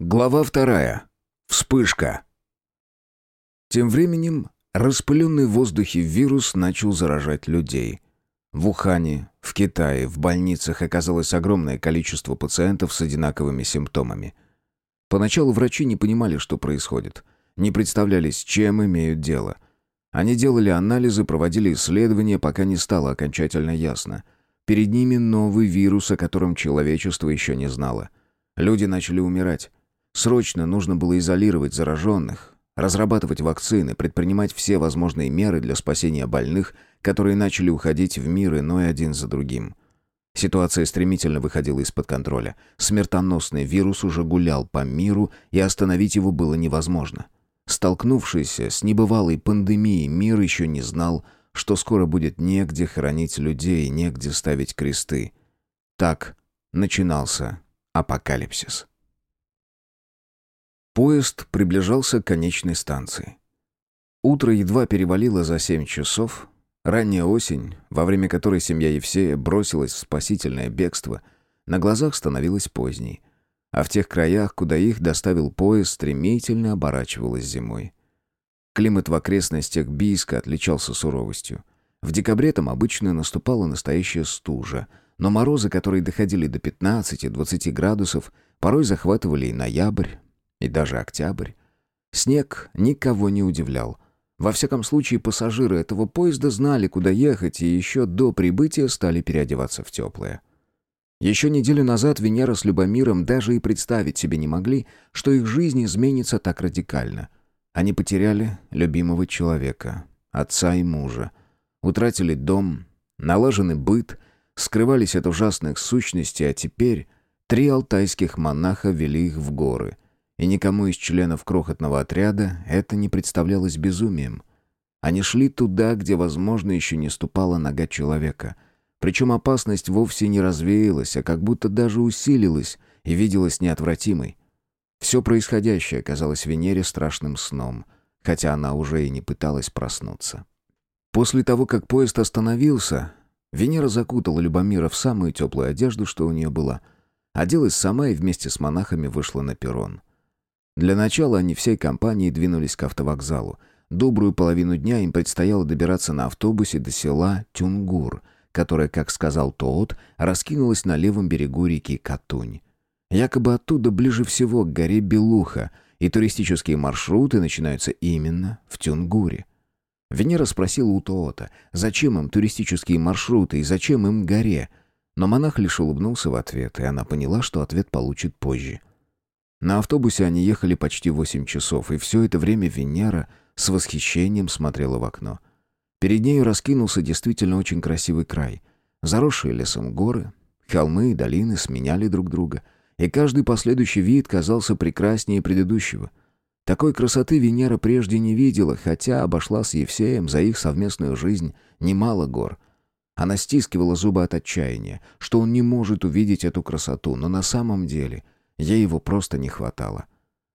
Глава вторая. Вспышка. Тем временем распыленный в воздухе вирус начал заражать людей. В Ухане, в Китае, в больницах оказалось огромное количество пациентов с одинаковыми симптомами. Поначалу врачи не понимали, что происходит, не представляли, с чем имеют дело. Они делали анализы, проводили исследования, пока не стало окончательно ясно. Перед ними новый вирус, о котором человечество еще не знало. Люди начали умирать. Срочно нужно было изолировать зараженных, разрабатывать вакцины, предпринимать все возможные меры для спасения больных, которые начали уходить в мир иной один за другим. Ситуация стремительно выходила из-под контроля. Смертоносный вирус уже гулял по миру, и остановить его было невозможно. Столкнувшийся с небывалой пандемией мир еще не знал, что скоро будет негде хоронить людей, негде ставить кресты. Так начинался апокалипсис. Поезд приближался к конечной станции. Утро едва перевалило за семь часов. Ранняя осень, во время которой семья Евсея бросилась в спасительное бегство, на глазах становилась поздней. А в тех краях, куда их доставил поезд, стремительно оборачивалась зимой. Климат в окрестностях Бийска отличался суровостью. В декабре там обычно наступала настоящая стужа, но морозы, которые доходили до 15-20 градусов, порой захватывали и ноябрь, и даже октябрь. Снег никого не удивлял. Во всяком случае, пассажиры этого поезда знали, куда ехать, и еще до прибытия стали переодеваться в теплое. Еще неделю назад Венера с Любомиром даже и представить себе не могли, что их жизнь изменится так радикально. Они потеряли любимого человека, отца и мужа, утратили дом, налаженный быт, скрывались от ужасных сущностей, а теперь три алтайских монаха вели их в горы — и никому из членов крохотного отряда это не представлялось безумием. Они шли туда, где, возможно, еще не ступала нога человека. Причем опасность вовсе не развеялась, а как будто даже усилилась и виделась неотвратимой. Все происходящее казалось Венере страшным сном, хотя она уже и не пыталась проснуться. После того, как поезд остановился, Венера закутала Любомира в самую теплую одежду, что у нее была, оделась сама и вместе с монахами вышла на перрон. Для начала они всей компанией двинулись к автовокзалу. Добрую половину дня им предстояло добираться на автобусе до села Тюнгур, которое, как сказал Тоот, раскинулось на левом берегу реки Катунь. Якобы оттуда ближе всего к горе Белуха, и туристические маршруты начинаются именно в Тюнгуре. Венера спросила у Тоота, зачем им туристические маршруты и зачем им горе, но монах лишь улыбнулся в ответ, и она поняла, что ответ получит позже. На автобусе они ехали почти восемь часов, и все это время Венера с восхищением смотрела в окно. Перед нею раскинулся действительно очень красивый край. Заросшие лесом горы, холмы и долины сменяли друг друга, и каждый последующий вид казался прекраснее предыдущего. Такой красоты Венера прежде не видела, хотя обошла с Евсеем за их совместную жизнь немало гор. Она стискивала зубы от отчаяния, что он не может увидеть эту красоту, но на самом деле — Ей его просто не хватало.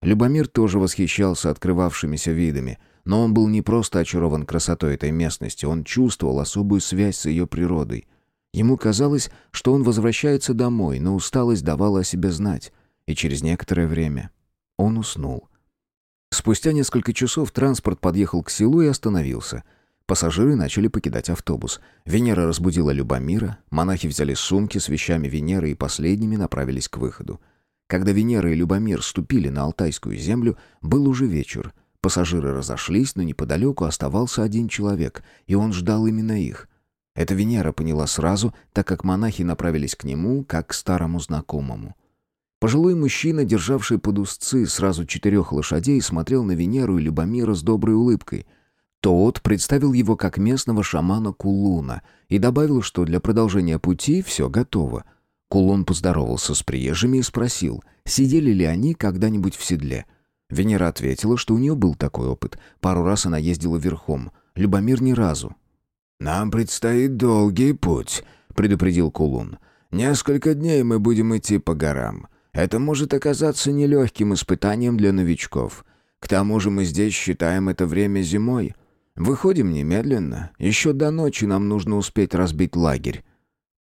Любомир тоже восхищался открывавшимися видами, но он был не просто очарован красотой этой местности, он чувствовал особую связь с ее природой. Ему казалось, что он возвращается домой, но усталость давала о себе знать, и через некоторое время он уснул. Спустя несколько часов транспорт подъехал к селу и остановился. Пассажиры начали покидать автобус. Венера разбудила Любомира, монахи взяли сумки с вещами Венеры и последними направились к выходу. Когда Венера и Любомир ступили на Алтайскую землю, был уже вечер. Пассажиры разошлись, но неподалеку оставался один человек, и он ждал именно их. Это Венера поняла сразу, так как монахи направились к нему, как к старому знакомому. Пожилой мужчина, державший под узцы сразу четырех лошадей, смотрел на Венеру и Любомира с доброй улыбкой. Тот представил его как местного шамана Кулуна и добавил, что для продолжения пути все готово — Кулон поздоровался с приезжими и спросил, сидели ли они когда-нибудь в седле. Венера ответила, что у нее был такой опыт. Пару раз она ездила верхом. Любомир ни разу. «Нам предстоит долгий путь», — предупредил Кулун. «Несколько дней мы будем идти по горам. Это может оказаться нелегким испытанием для новичков. К тому же мы здесь считаем это время зимой. Выходим немедленно. Еще до ночи нам нужно успеть разбить лагерь».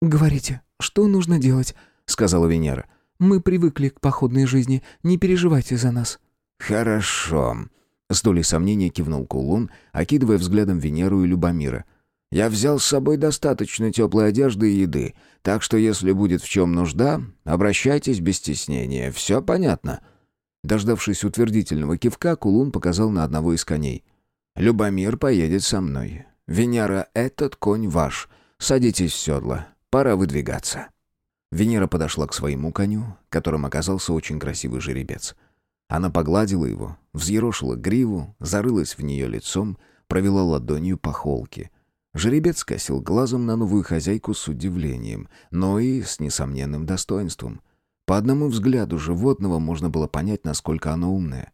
«Говорите, что нужно делать?» — сказала Венера. Мы привыкли к походной жизни. Не переживайте за нас». «Хорошо», — с долей сомнения кивнул Кулун, окидывая взглядом Венеру и Любомира. «Я взял с собой достаточно теплой одежды и еды, так что если будет в чем нужда, обращайтесь без стеснения. Все понятно». Дождавшись утвердительного кивка, Кулун показал на одного из коней. «Любомир поедет со мной. Венера, этот конь ваш. Садитесь в седло. Пора выдвигаться». Венера подошла к своему коню, которым оказался очень красивый жеребец. Она погладила его, взъерошила гриву, зарылась в нее лицом, провела ладонью по холке. Жеребец косил глазом на новую хозяйку с удивлением, но и с несомненным достоинством. По одному взгляду животного можно было понять, насколько оно умное.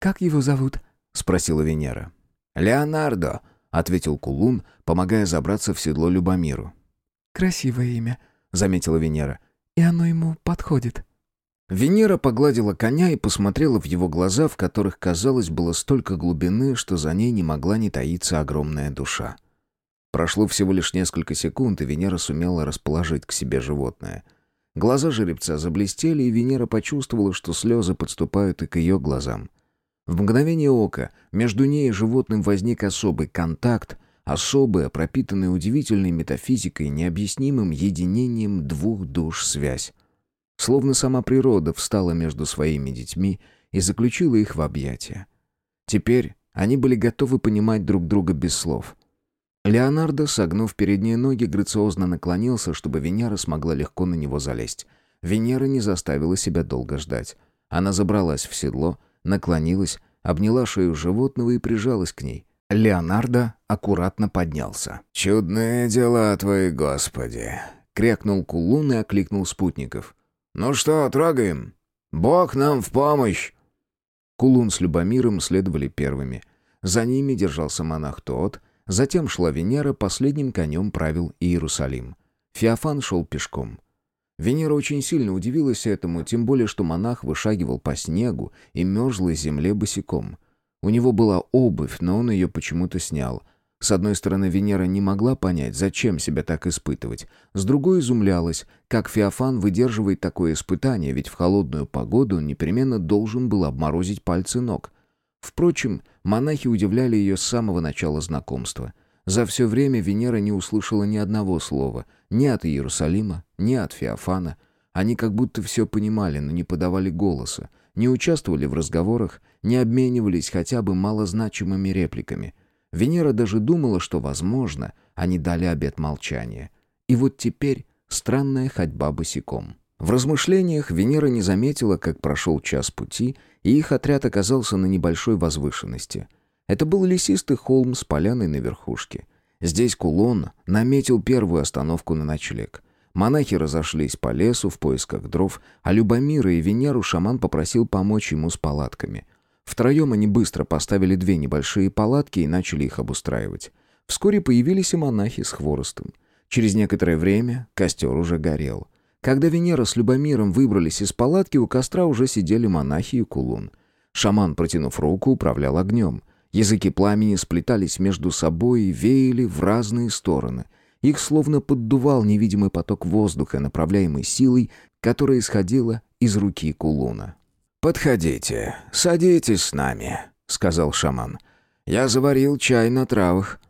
«Как его зовут?» — спросила Венера. «Леонардо», — ответил Кулун, помогая забраться в седло Любомиру. «Красивое имя», — заметила Венера. «И оно ему подходит». Венера погладила коня и посмотрела в его глаза, в которых, казалось, было столько глубины, что за ней не могла не таиться огромная душа. Прошло всего лишь несколько секунд, и Венера сумела расположить к себе животное — Глаза жеребца заблестели, и Венера почувствовала, что слезы подступают и к ее глазам. В мгновение ока между ней и животным возник особый контакт, особая, пропитанная удивительной метафизикой, необъяснимым единением двух душ связь. Словно сама природа встала между своими детьми и заключила их в объятия. Теперь они были готовы понимать друг друга без слов. Леонардо, согнув передние ноги, грациозно наклонился, чтобы Венера смогла легко на него залезть. Венера не заставила себя долго ждать. Она забралась в седло, наклонилась, обняла шею животного и прижалась к ней. Леонардо аккуратно поднялся. «Чудные дела твои, Господи!» — крякнул Кулун и окликнул спутников. «Ну что, трогаем? Бог нам в помощь!» Кулун с Любомиром следовали первыми. За ними держался монах тот — Затем шла Венера, последним конем правил Иерусалим. Феофан шел пешком. Венера очень сильно удивилась этому, тем более, что монах вышагивал по снегу и мерзлой земле босиком. У него была обувь, но он ее почему-то снял. С одной стороны, Венера не могла понять, зачем себя так испытывать. С другой изумлялась, как Феофан выдерживает такое испытание, ведь в холодную погоду он непременно должен был обморозить пальцы ног. Впрочем, монахи удивляли ее с самого начала знакомства. За все время Венера не услышала ни одного слова, ни от Иерусалима, ни от Феофана. Они как будто все понимали, но не подавали голоса, не участвовали в разговорах, не обменивались хотя бы малозначимыми репликами. Венера даже думала, что, возможно, они дали обет молчания. И вот теперь странная ходьба босиком. В размышлениях Венера не заметила, как прошел час пути, и их отряд оказался на небольшой возвышенности. Это был лесистый холм с поляной на верхушке. Здесь кулон наметил первую остановку на ночлег. Монахи разошлись по лесу в поисках дров, а Любомира и Венеру шаман попросил помочь ему с палатками. Втроем они быстро поставили две небольшие палатки и начали их обустраивать. Вскоре появились и монахи с хворостом. Через некоторое время костер уже горел. Когда Венера с Любомиром выбрались из палатки, у костра уже сидели монахи и кулун. Шаман, протянув руку, управлял огнем. Языки пламени сплетались между собой и веяли в разные стороны. Их словно поддувал невидимый поток воздуха, направляемый силой, которая исходила из руки кулуна. «Подходите, садитесь с нами», — сказал шаман. «Я заварил чай на травах.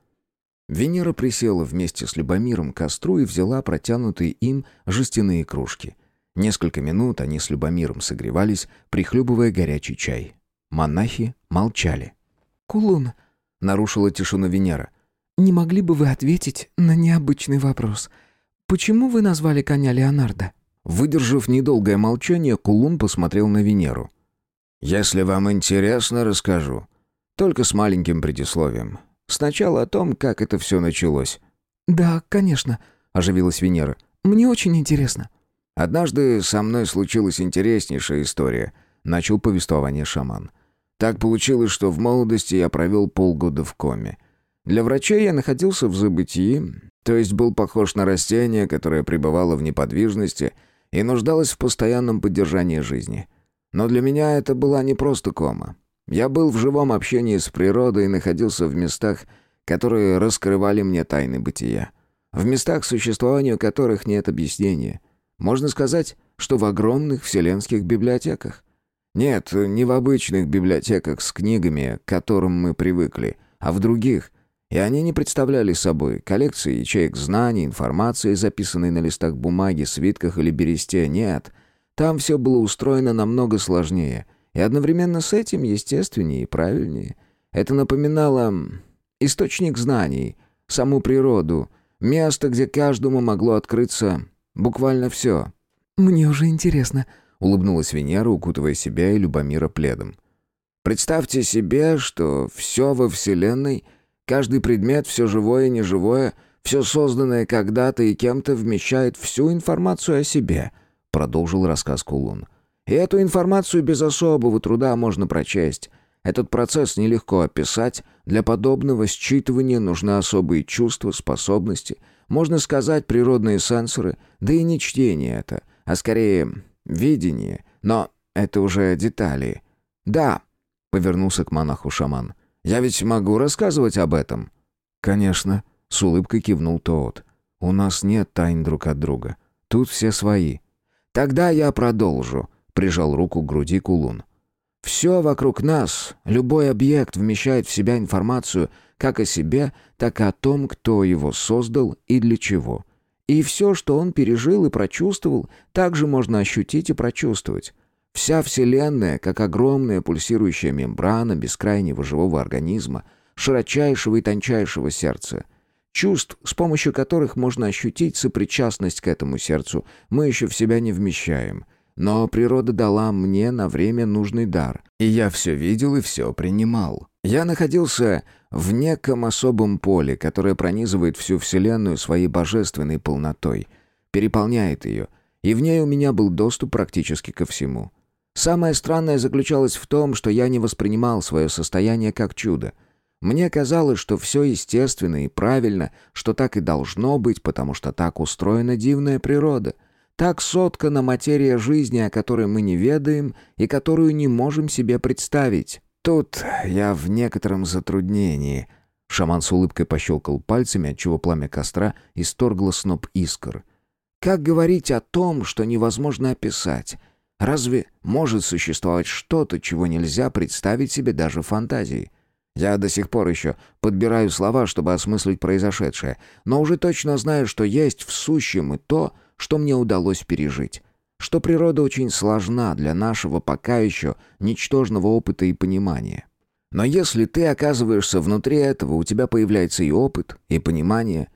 Венера присела вместе с Любомиром к костру и взяла протянутые им жестяные кружки. Несколько минут они с Любомиром согревались, прихлебывая горячий чай. Монахи молчали. «Кулун», — нарушила тишину Венера, — «не могли бы вы ответить на необычный вопрос? Почему вы назвали коня Леонардо?» Выдержав недолгое молчание, Кулун посмотрел на Венеру. «Если вам интересно, расскажу. Только с маленьким предисловием. Сначала о том, как это все началось». «Да, конечно», — оживилась Венера. «Мне очень интересно». «Однажды со мной случилась интереснейшая история», — начал повествование шаман. «Так получилось, что в молодости я провел полгода в коме. Для врачей я находился в забытии, то есть был похож на растение, которое пребывало в неподвижности и нуждалось в постоянном поддержании жизни. Но для меня это была не просто кома. Я был в живом общении с природой и находился в местах, которые раскрывали мне тайны бытия. В местах, существованию которых нет объяснения. Можно сказать, что в огромных вселенских библиотеках. Нет, не в обычных библиотеках с книгами, к которым мы привыкли, а в других. И они не представляли собой коллекции ячеек знаний, информации, записанной на листах бумаги, свитках или бересте. Нет, там все было устроено намного сложнее. И одновременно с этим естественнее и правильнее. Это напоминало источник знаний, саму природу, место, где каждому могло открыться буквально все. «Мне уже интересно», — улыбнулась Венера, укутывая себя и Любомира пледом. «Представьте себе, что все во Вселенной, каждый предмет, все живое и неживое, все созданное когда-то и кем-то вмещает всю информацию о себе», — продолжил рассказ Кулун. «И эту информацию без особого труда можно прочесть». Этот процесс нелегко описать, для подобного считывания нужны особые чувства, способности, можно сказать, природные сенсоры, да и не чтение это, а скорее видение, но это уже детали. «Да», — повернулся к монаху шаман, — «я ведь могу рассказывать об этом». «Конечно», — с улыбкой кивнул Тоот. «У нас нет тайн друг от друга. Тут все свои». «Тогда я продолжу», — прижал руку к груди Кулун. Все вокруг нас, любой объект вмещает в себя информацию как о себе, так и о том, кто его создал и для чего. И все, что он пережил и прочувствовал, также можно ощутить и прочувствовать. Вся Вселенная, как огромная пульсирующая мембрана бескрайнего живого организма, широчайшего и тончайшего сердца. Чувств, с помощью которых можно ощутить сопричастность к этому сердцу, мы еще в себя не вмещаем — но природа дала мне на время нужный дар, и я все видел и все принимал. Я находился в неком особом поле, которое пронизывает всю Вселенную своей божественной полнотой, переполняет ее, и в ней у меня был доступ практически ко всему. Самое странное заключалось в том, что я не воспринимал свое состояние как чудо. Мне казалось, что все естественно и правильно, что так и должно быть, потому что так устроена дивная природа — так соткана материя жизни, о которой мы не ведаем и которую не можем себе представить. Тут я в некотором затруднении. Шаман с улыбкой пощелкал пальцами, отчего пламя костра исторгло сноп искр. Как говорить о том, что невозможно описать? Разве может существовать что-то, чего нельзя представить себе даже фантазией? Я до сих пор еще подбираю слова, чтобы осмыслить произошедшее, но уже точно знаю, что есть в сущем и то, что мне удалось пережить. Что природа очень сложна для нашего пока еще ничтожного опыта и понимания. Но если ты оказываешься внутри этого, у тебя появляется и опыт, и понимание.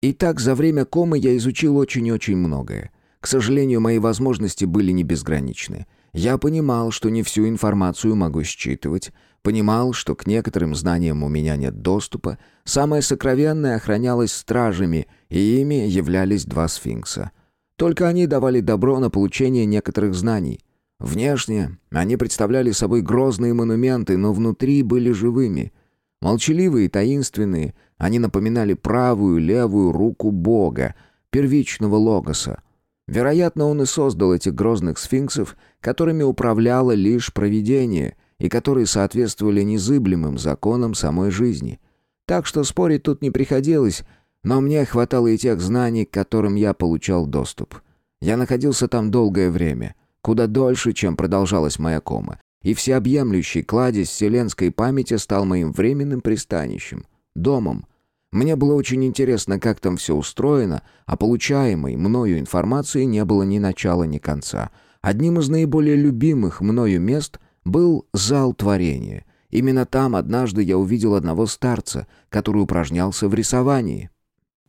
И так за время комы я изучил очень-очень многое. К сожалению, мои возможности были не безграничны. Я понимал, что не всю информацию могу считывать, понимал, что к некоторым знаниям у меня нет доступа, самое сокровенное охранялось стражами, и ими являлись два сфинкса. Только они давали добро на получение некоторых знаний. Внешне они представляли собой грозные монументы, но внутри были живыми. Молчаливые и таинственные, они напоминали правую и левую руку Бога, первичного логоса. Вероятно, он и создал этих грозных сфинксов, которыми управляло лишь провидение, и которые соответствовали незыблемым законам самой жизни. Так что спорить тут не приходилось, но мне хватало и тех знаний, к которым я получал доступ. Я находился там долгое время, куда дольше, чем продолжалась моя кома, и всеобъемлющий кладезь вселенской памяти стал моим временным пристанищем, домом, мне было очень интересно, как там все устроено, а получаемой мною информации не было ни начала, ни конца. Одним из наиболее любимых мною мест был зал творения. Именно там однажды я увидел одного старца, который упражнялся в рисовании.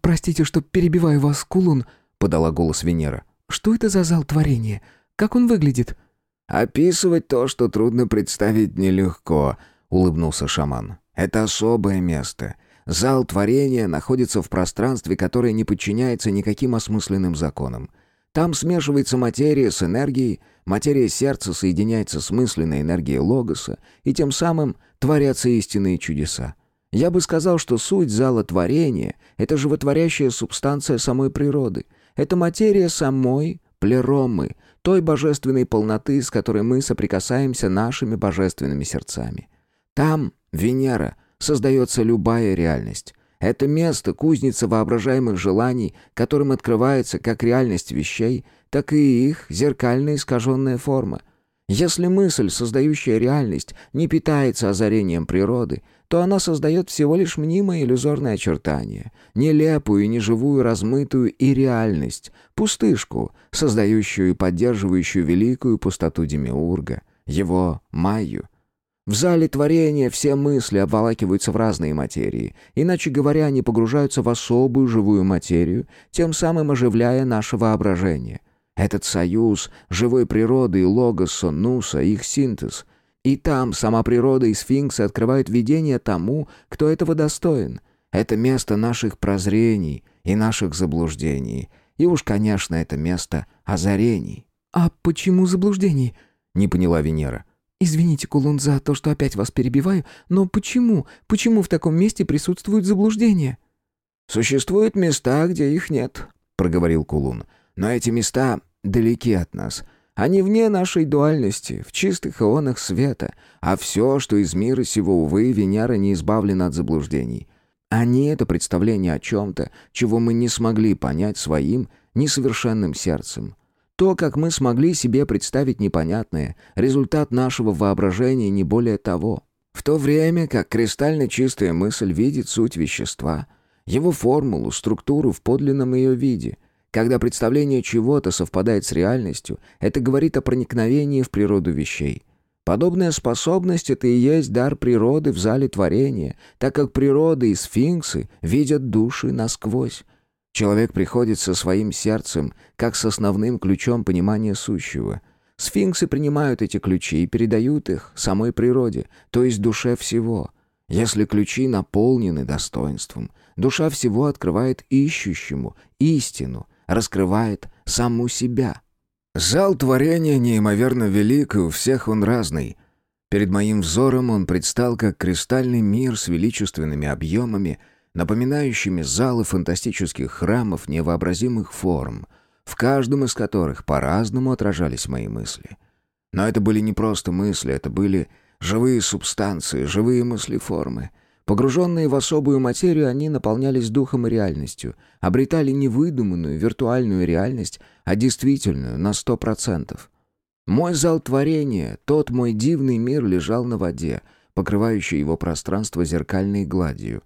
«Простите, что перебиваю вас, Кулун», — подала голос Венера. «Что это за зал творения? Как он выглядит?» «Описывать то, что трудно представить, нелегко», — улыбнулся шаман. «Это особое место. Зал творения находится в пространстве, которое не подчиняется никаким осмысленным законам. Там смешивается материя с энергией, материя сердца соединяется с мысленной энергией логоса, и тем самым творятся истинные чудеса. Я бы сказал, что суть зала творения — это животворящая субстанция самой природы. Это материя самой плеромы, той божественной полноты, с которой мы соприкасаемся нашими божественными сердцами. Там Венера — создается любая реальность. Это место — кузница воображаемых желаний, которым открывается как реальность вещей, так и их зеркальная искаженная форма. Если мысль, создающая реальность, не питается озарением природы, то она создает всего лишь мнимое иллюзорное очертание, нелепую и неживую размытую и реальность, пустышку, создающую и поддерживающую великую пустоту Демиурга, его Майю. В зале творения все мысли обволакиваются в разные материи, иначе говоря, они погружаются в особую живую материю, тем самым оживляя наше воображение. Этот союз живой природы и логоса, нуса, их синтез — и там сама природа и сфинксы открывают видение тому, кто этого достоин. Это место наших прозрений и наших заблуждений. И уж, конечно, это место озарений. «А почему заблуждений?» — не поняла Венера. «Извините, Кулун, за то, что опять вас перебиваю, но почему, почему в таком месте присутствуют заблуждения?» «Существуют места, где их нет», — проговорил Кулун. «Но эти места далеки от нас». Они вне нашей дуальности, в чистых ионах света, а все, что из мира сего, увы, Венера не избавлена от заблуждений. Они — это представление о чем-то, чего мы не смогли понять своим несовершенным сердцем. То, как мы смогли себе представить непонятное, результат нашего воображения не более того. В то время как кристально чистая мысль видит суть вещества, его формулу, структуру в подлинном ее виде — когда представление чего-то совпадает с реальностью, это говорит о проникновении в природу вещей. Подобная способность — это и есть дар природы в зале творения, так как природа и сфинксы видят души насквозь. Человек приходит со своим сердцем, как с основным ключом понимания сущего. Сфинксы принимают эти ключи и передают их самой природе, то есть душе всего. Если ключи наполнены достоинством, душа всего открывает ищущему истину, раскрывает саму себя. Зал творения неимоверно велик, и у всех он разный. Перед моим взором он предстал как кристальный мир с величественными объемами, напоминающими залы фантастических храмов невообразимых форм, в каждом из которых по-разному отражались мои мысли. Но это были не просто мысли, это были живые субстанции, живые мысли-формы — Погруженные в особую материю, они наполнялись духом и реальностью, обретали не выдуманную виртуальную реальность, а действительную, на сто процентов. Мой зал творения, тот мой дивный мир лежал на воде, покрывающей его пространство зеркальной гладью.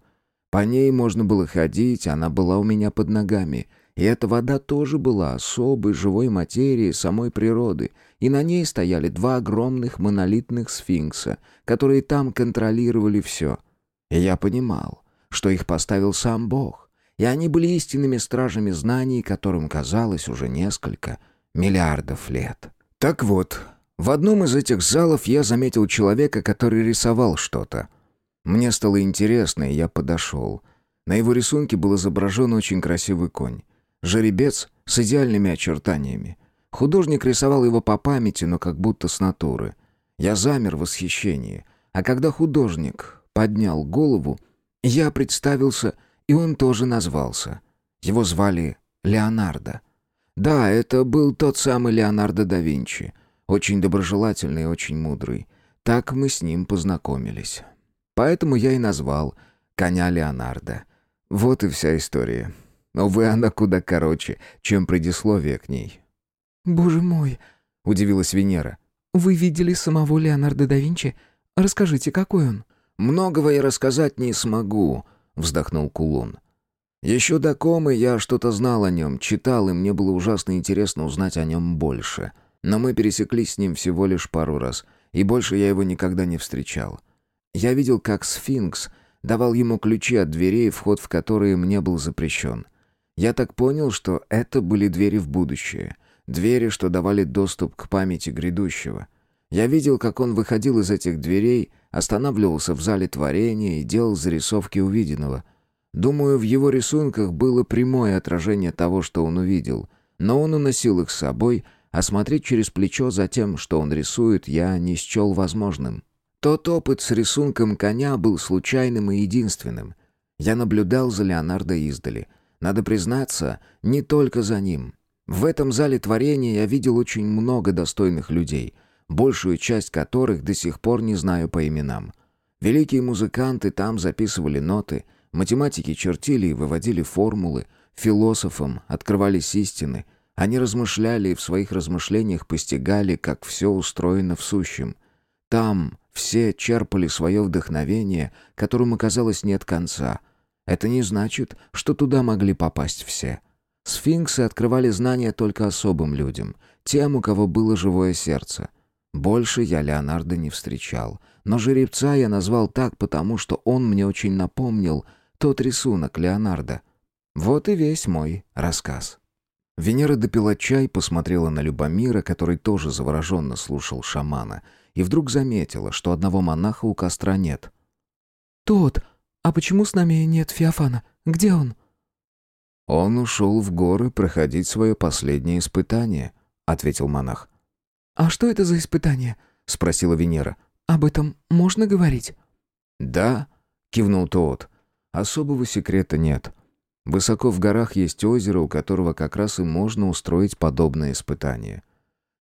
По ней можно было ходить, она была у меня под ногами, и эта вода тоже была особой живой материей самой природы, и на ней стояли два огромных монолитных сфинкса, которые там контролировали все — и я понимал, что их поставил сам Бог, и они были истинными стражами знаний, которым казалось уже несколько миллиардов лет. Так вот, в одном из этих залов я заметил человека, который рисовал что-то. Мне стало интересно, и я подошел. На его рисунке был изображен очень красивый конь. Жеребец с идеальными очертаниями. Художник рисовал его по памяти, но как будто с натуры. Я замер в восхищении. А когда художник поднял голову, я представился, и он тоже назвался. Его звали Леонардо. Да, это был тот самый Леонардо да Винчи, очень доброжелательный и очень мудрый. Так мы с ним познакомились. Поэтому я и назвал коня Леонардо. Вот и вся история. Увы, она куда короче, чем предисловие к ней. «Боже мой!» — удивилась Венера. «Вы видели самого Леонардо да Винчи? Расскажите, какой он?» «Многого я рассказать не смогу», — вздохнул Кулон. «Еще до комы я что-то знал о нем, читал, и мне было ужасно интересно узнать о нем больше. Но мы пересеклись с ним всего лишь пару раз, и больше я его никогда не встречал. Я видел, как сфинкс давал ему ключи от дверей, вход в которые мне был запрещен. Я так понял, что это были двери в будущее, двери, что давали доступ к памяти грядущего». Я видел, как он выходил из этих дверей, останавливался в зале творения и делал зарисовки увиденного. Думаю, в его рисунках было прямое отражение того, что он увидел, но он уносил их с собой, а смотреть через плечо за тем, что он рисует, я не счел возможным. Тот опыт с рисунком коня был случайным и единственным. Я наблюдал за Леонардо издали. Надо признаться, не только за ним. В этом зале творения я видел очень много достойных людей — большую часть которых до сих пор не знаю по именам. Великие музыканты там записывали ноты, математики чертили и выводили формулы, философам открывались истины, Они размышляли и в своих размышлениях постигали, как все устроено в сущем. Там все черпали свое вдохновение, которому, казалось, нет конца. Это не значит, что туда могли попасть все. Сфинксы открывали знания только особым людям, тем, у кого было живое сердце. Больше я Леонардо не встречал, но жеребца я назвал так, потому что он мне очень напомнил тот рисунок Леонардо. Вот и весь мой рассказ. Венера допила чай, посмотрела на Любомира, который тоже завороженно слушал шамана, и вдруг заметила, что одного монаха у костра нет. «Тот, а почему с нами нет Феофана? Где он?» «Он ушел в горы проходить свое последнее испытание», — ответил монах. «А что это за испытание?» — спросила Венера. «Об этом можно говорить?» «Да», — кивнул тот. «Особого секрета нет. Высоко в горах есть озеро, у которого как раз и можно устроить подобное испытание.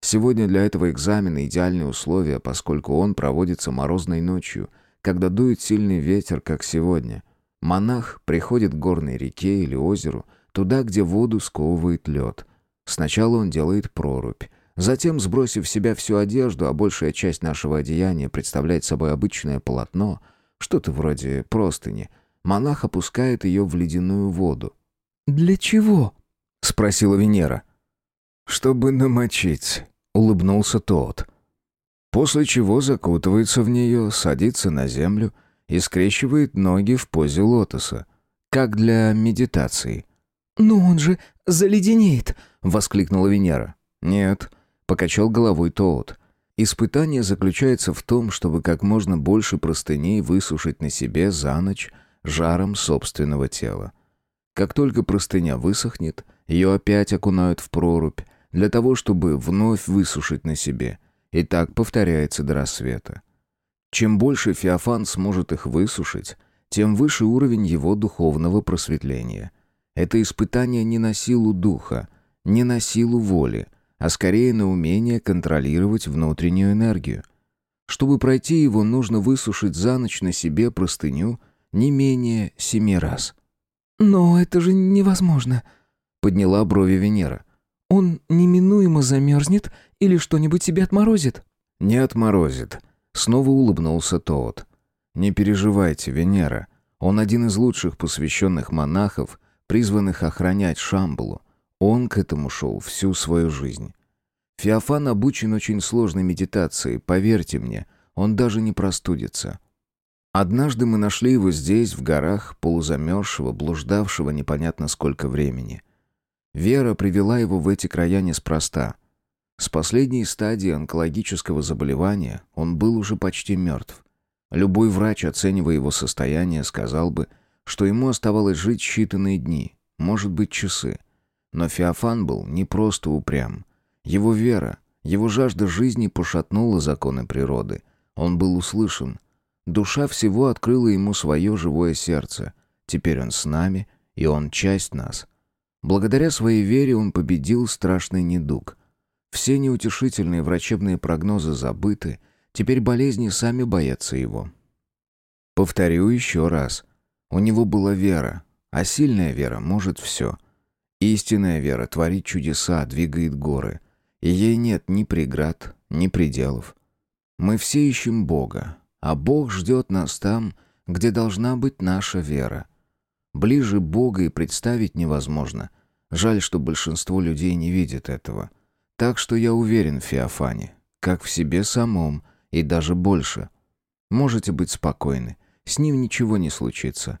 Сегодня для этого экзамена идеальные условия, поскольку он проводится морозной ночью, когда дует сильный ветер, как сегодня. Монах приходит к горной реке или озеру, туда, где воду сковывает лед. Сначала он делает прорубь. Затем, сбросив в себя всю одежду, а большая часть нашего одеяния представляет собой обычное полотно, что-то вроде простыни – Монах опускает ее в ледяную воду. «Для чего?» — спросила Венера. «Чтобы намочить», — улыбнулся тот. После чего закутывается в нее, садится на землю и скрещивает ноги в позе лотоса, как для медитации. «Но он же заледенеет!» — воскликнула Венера. «Нет», — покачал головой тот. «Испытание заключается в том, чтобы как можно больше простыней высушить на себе за ночь жаром собственного тела. Как только простыня высохнет, ее опять окунают в прорубь, для того, чтобы вновь высушить на себе. И так повторяется до рассвета. Чем больше Феофан сможет их высушить, тем выше уровень его духовного просветления. Это испытание не на силу духа, не на силу воли, а скорее на умение контролировать внутреннюю энергию. Чтобы пройти его, нужно высушить за ночь на себе простыню – не менее семи раз. «Но это же невозможно», — подняла брови Венера. «Он неминуемо замерзнет или что-нибудь себе отморозит?» «Не отморозит», — снова улыбнулся тот. «Не переживайте, Венера. Он один из лучших посвященных монахов, призванных охранять Шамбалу. Он к этому шел всю свою жизнь. Феофан обучен очень сложной медитации, поверьте мне, он даже не простудится. Однажды мы нашли его здесь, в горах, полузамерзшего, блуждавшего непонятно сколько времени. Вера привела его в эти края неспроста. С последней стадии онкологического заболевания он был уже почти мертв. Любой врач, оценивая его состояние, сказал бы, что ему оставалось жить считанные дни, может быть, часы. Но Феофан был не просто упрям. Его вера, его жажда жизни пошатнула законы природы. Он был услышан, Душа всего открыла ему свое живое сердце. Теперь он с нами, и он часть нас. Благодаря своей вере он победил страшный недуг. Все неутешительные врачебные прогнозы забыты, теперь болезни сами боятся его. Повторю еще раз. У него была вера, а сильная вера может все. Истинная вера творит чудеса, двигает горы. И ей нет ни преград, ни пределов. Мы все ищем Бога, а Бог ждет нас там, где должна быть наша вера. Ближе Бога и представить невозможно. Жаль, что большинство людей не видит этого. Так что я уверен в Феофане, как в себе самом, и даже больше. Можете быть спокойны, с ним ничего не случится.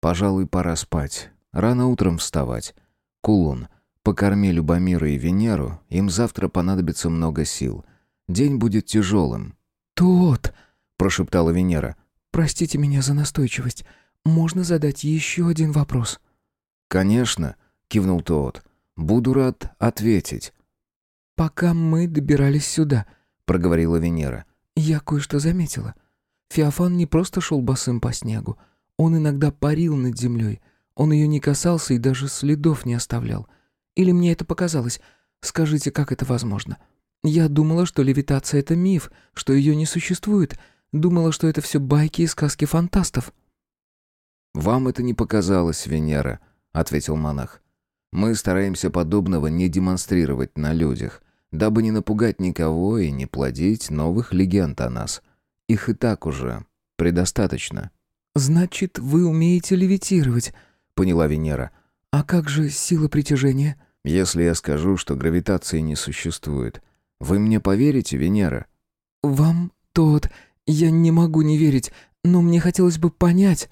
Пожалуй, пора спать, рано утром вставать. Кулон, покорми Любомира и Венеру, им завтра понадобится много сил. День будет тяжелым. «Тот!» прошептала Венера. «Простите меня за настойчивость. Можно задать еще один вопрос?» «Конечно», — кивнул тот. «Буду рад ответить». «Пока мы добирались сюда», — проговорила Венера, — «я кое-что заметила. Феофан не просто шел босым по снегу. Он иногда парил над землей. Он ее не касался и даже следов не оставлял. Или мне это показалось? Скажите, как это возможно? Я думала, что левитация — это миф, что ее не существует». Думала, что это все байки и сказки фантастов». «Вам это не показалось, Венера», — ответил монах. Мы стараемся подобного не демонстрировать на людях, дабы не напугать никого и не плодить новых легенд о нас. Их и так уже предостаточно». «Значит, вы умеете левитировать», — поняла Венера. «А как же сила притяжения?» «Если я скажу, что гравитации не существует, вы мне поверите, Венера?» «Вам тот... Я не могу не верить, но мне хотелось бы понять...»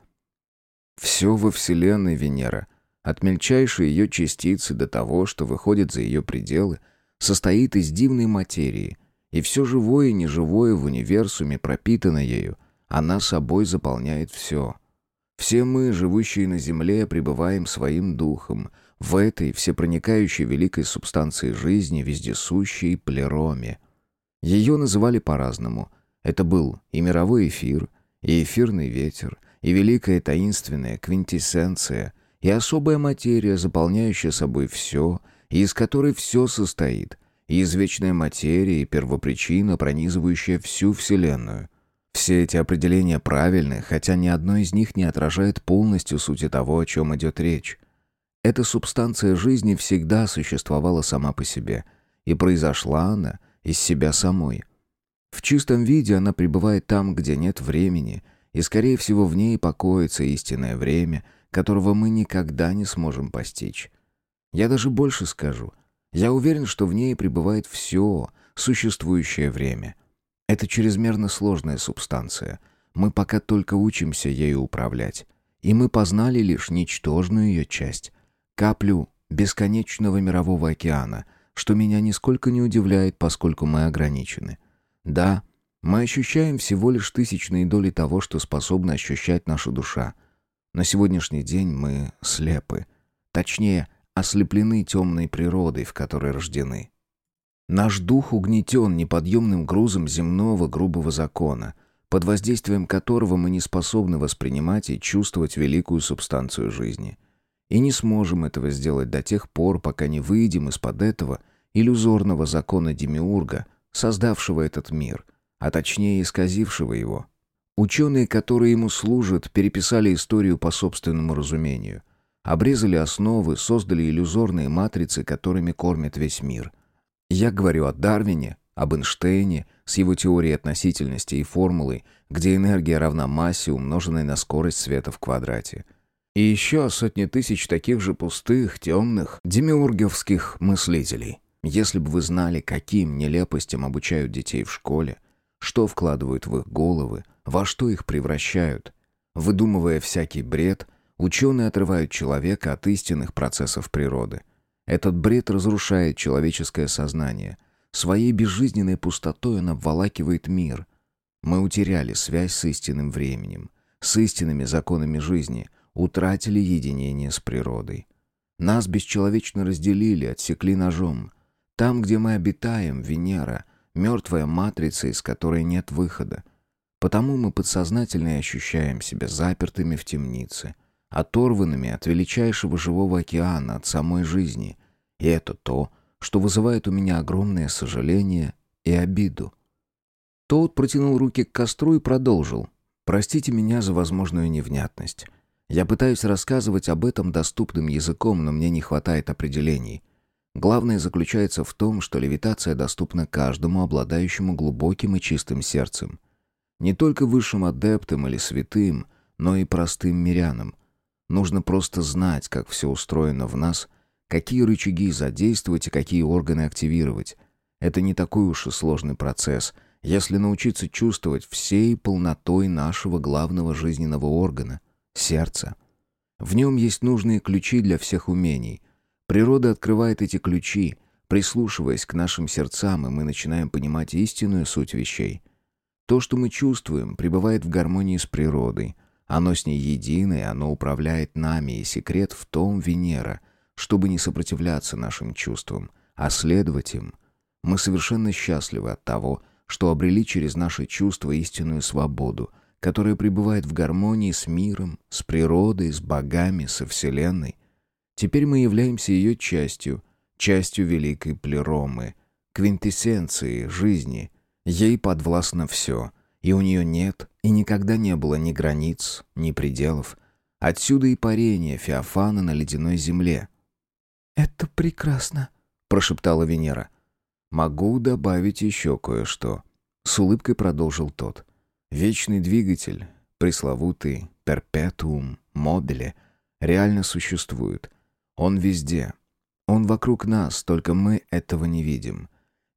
«Все во Вселенной, Венера, от мельчайшей ее частицы до того, что выходит за ее пределы, состоит из дивной материи, и все живое и неживое в универсуме пропитано ею, она собой заполняет все. Все мы, живущие на Земле, пребываем своим духом в этой всепроникающей великой субстанции жизни, вездесущей плероме. Ее называли по-разному. Это был и мировой эфир, и эфирный ветер, и великая таинственная квинтэссенция, и особая материя, заполняющая собой все, и из которой все состоит, и извечная материя, и первопричина, пронизывающая всю Вселенную. Все эти определения правильны, хотя ни одно из них не отражает полностью сути того, о чем идет речь. Эта субстанция жизни всегда существовала сама по себе, и произошла она из себя самой. В чистом виде она пребывает там, где нет времени, и, скорее всего, в ней покоится истинное время — которого мы никогда не сможем постичь. Я даже больше скажу. Я уверен, что в ней пребывает все существующее время. Это чрезмерно сложная субстанция. Мы пока только учимся ею управлять. И мы познали лишь ничтожную ее часть. Каплю бесконечного мирового океана, что меня нисколько не удивляет, поскольку мы ограничены. Да, мы ощущаем всего лишь тысячные доли того, что способна ощущать наша душа — на сегодняшний день мы слепы. Точнее, ослеплены темной природой, в которой рождены. Наш дух угнетен неподъемным грузом земного грубого закона, под воздействием которого мы не способны воспринимать и чувствовать великую субстанцию жизни. И не сможем этого сделать до тех пор, пока не выйдем из-под этого иллюзорного закона Демиурга, создавшего этот мир, а точнее исказившего его. Ученые, которые ему служат, переписали историю по собственному разумению. Обрезали основы, создали иллюзорные матрицы, которыми кормят весь мир. Я говорю о Дарвине, об Эйнштейне с его теорией относительности и формулой, где энергия равна массе, умноженной на скорость света в квадрате. И еще сотни тысяч таких же пустых, темных, демиурговских мыслителей. Если бы вы знали, каким нелепостям обучают детей в школе, что вкладывают в их головы, во что их превращают. Выдумывая всякий бред, ученые отрывают человека от истинных процессов природы. Этот бред разрушает человеческое сознание. Своей безжизненной пустотой он обволакивает мир. Мы утеряли связь с истинным временем, с истинными законами жизни, утратили единение с природой. Нас бесчеловечно разделили, отсекли ножом. Там, где мы обитаем, Венера, мертвая матрица, из которой нет выхода. Потому мы подсознательно ощущаем себя запертыми в темнице, оторванными от величайшего живого океана, от самой жизни. И это то, что вызывает у меня огромное сожаление и обиду. Тот протянул руки к костру и продолжил. «Простите меня за возможную невнятность. Я пытаюсь рассказывать об этом доступным языком, но мне не хватает определений. Главное заключается в том, что левитация доступна каждому, обладающему глубоким и чистым сердцем. Не только высшим адептам или святым, но и простым мирянам. Нужно просто знать, как все устроено в нас, какие рычаги задействовать и какие органы активировать. Это не такой уж и сложный процесс, если научиться чувствовать всей полнотой нашего главного жизненного органа — сердца. В нем есть нужные ключи для всех умений. Природа открывает эти ключи, прислушиваясь к нашим сердцам, и мы начинаем понимать истинную суть вещей — то, что мы чувствуем, пребывает в гармонии с природой. Оно с ней едино, и оно управляет нами, и секрет в том Венера, чтобы не сопротивляться нашим чувствам, а следовать им. Мы совершенно счастливы от того, что обрели через наши чувства истинную свободу, которая пребывает в гармонии с миром, с природой, с богами, со Вселенной. Теперь мы являемся ее частью, частью великой плеромы, квинтэссенции жизни — Ей подвластно все, и у нее нет и никогда не было ни границ, ни пределов. Отсюда и парение Феофана на ледяной земле. «Это прекрасно», — прошептала Венера. «Могу добавить еще кое-что», — с улыбкой продолжил тот. «Вечный двигатель, пресловутый перпетуум мобиле, реально существует. Он везде. Он вокруг нас, только мы этого не видим.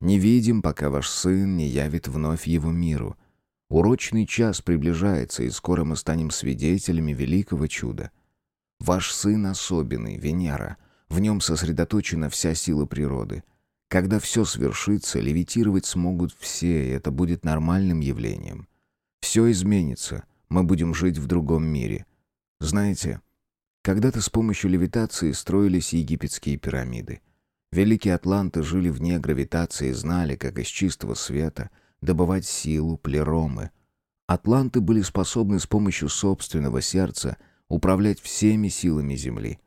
Не видим, пока ваш сын не явит вновь его миру. Урочный час приближается, и скоро мы станем свидетелями великого чуда. Ваш сын особенный, Венера. В нем сосредоточена вся сила природы. Когда все свершится, левитировать смогут все, и это будет нормальным явлением. Все изменится, мы будем жить в другом мире. Знаете, когда-то с помощью левитации строились египетские пирамиды. Великие атланты жили вне гравитации и знали, как из чистого света добывать силу плеромы. Атланты были способны с помощью собственного сердца управлять всеми силами Земли.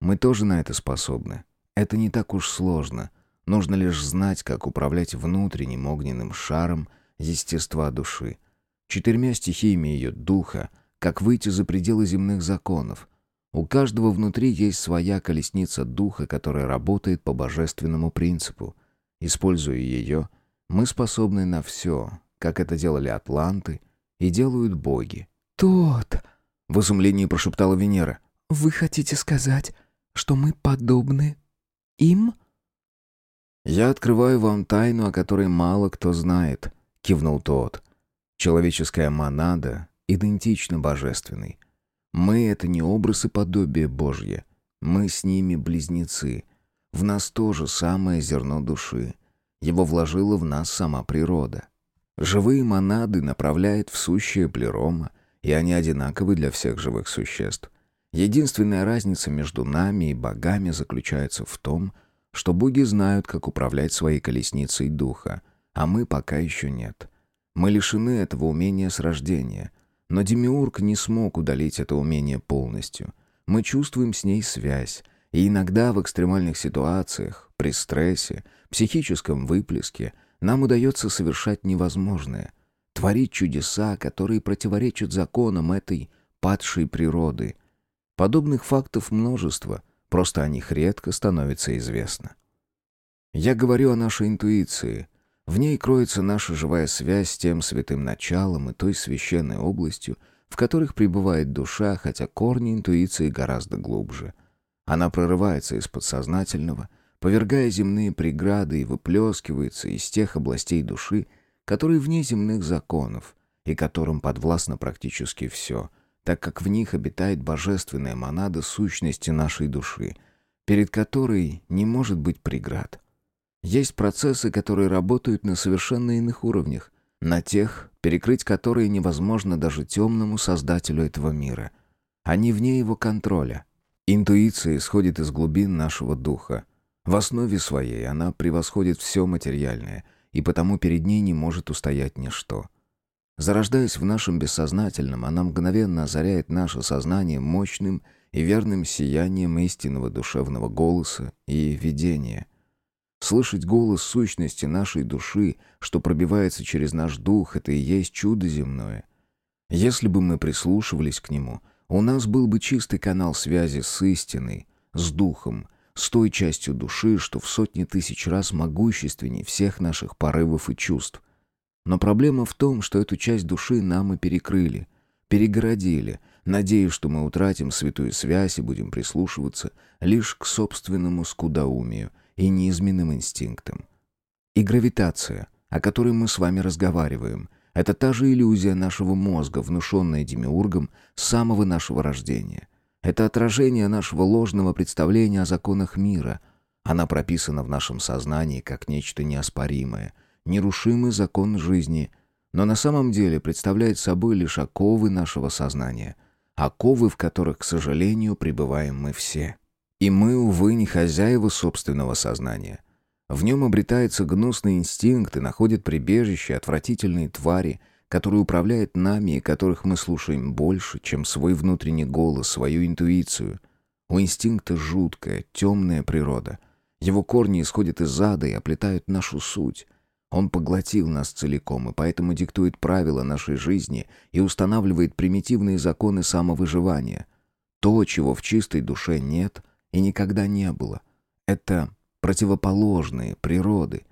Мы тоже на это способны. Это не так уж сложно. Нужно лишь знать, как управлять внутренним огненным шаром естества души, четырьмя стихиями ее духа, как выйти за пределы земных законов — у каждого внутри есть своя колесница духа, которая работает по божественному принципу. Используя ее, мы способны на все, как это делали атланты и делают боги. «Тот!» — в изумлении прошептала Венера. «Вы хотите сказать, что мы подобны им?» «Я открываю вам тайну, о которой мало кто знает», — кивнул тот. «Человеческая монада идентична божественной. Мы — это не образ и подобие Божье. Мы с ними близнецы. В нас тоже самое зерно души. Его вложила в нас сама природа. Живые монады направляет в сущее плерома, и они одинаковы для всех живых существ. Единственная разница между нами и богами заключается в том, что боги знают, как управлять своей колесницей духа, а мы пока еще нет. Мы лишены этого умения с рождения — но Демиург не смог удалить это умение полностью. Мы чувствуем с ней связь, и иногда в экстремальных ситуациях, при стрессе, психическом выплеске, нам удается совершать невозможное, творить чудеса, которые противоречат законам этой падшей природы. Подобных фактов множество, просто о них редко становится известно. Я говорю о нашей интуиции — в ней кроется наша живая связь с тем святым началом и той священной областью, в которых пребывает душа, хотя корни интуиции гораздо глубже. Она прорывается из подсознательного, повергая земные преграды и выплескивается из тех областей души, которые вне земных законов и которым подвластно практически все, так как в них обитает божественная монада сущности нашей души, перед которой не может быть преград. Есть процессы, которые работают на совершенно иных уровнях, на тех, перекрыть которые невозможно даже темному создателю этого мира. Они вне его контроля. Интуиция исходит из глубин нашего духа. В основе своей она превосходит все материальное, и потому перед ней не может устоять ничто. Зарождаясь в нашем бессознательном, она мгновенно озаряет наше сознание мощным и верным сиянием истинного душевного голоса и видения — Слышать голос сущности нашей души, что пробивается через наш дух, это и есть чудо земное. Если бы мы прислушивались к нему, у нас был бы чистый канал связи с истиной, с духом, с той частью души, что в сотни тысяч раз могущественней всех наших порывов и чувств. Но проблема в том, что эту часть души нам и перекрыли, перегородили, надеясь, что мы утратим святую связь и будем прислушиваться лишь к собственному скудоумию — и неизменным инстинктам. И гравитация, о которой мы с вами разговариваем, это та же иллюзия нашего мозга, внушенная Демиургом с самого нашего рождения. Это отражение нашего ложного представления о законах мира. Она прописана в нашем сознании как нечто неоспоримое, нерушимый закон жизни, но на самом деле представляет собой лишь оковы нашего сознания, оковы, в которых, к сожалению, пребываем мы все. И мы, увы, не хозяева собственного сознания. В нем обретается гнусный инстинкт и находит прибежище отвратительные твари, которые управляют нами и которых мы слушаем больше, чем свой внутренний голос, свою интуицию. У инстинкта жуткая, темная природа. Его корни исходят из ада и оплетают нашу суть. Он поглотил нас целиком и поэтому диктует правила нашей жизни и устанавливает примитивные законы самовыживания. То, чего в чистой душе нет — и никогда не было. Это противоположные природы.